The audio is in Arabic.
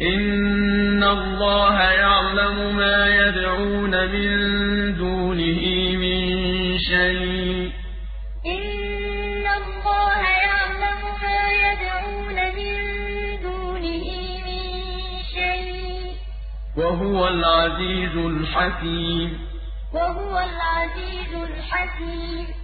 إِنَّ اللَّهَ يَعْلَمُ مَا يَدْعُونَ مِن دُونِهِ مِن شَيْءٍ ۚ. إِنَّ اللَّهَ يَعْلَمُ مَا يَدْعُونَ مِن دُونِهِ مِن شَيْءٍ ۚ. وَهُوَ الْعَزِيزُ الْحَكِيمُ. وَهُوَ الْعَزِيزُ الْحَكِيمُ.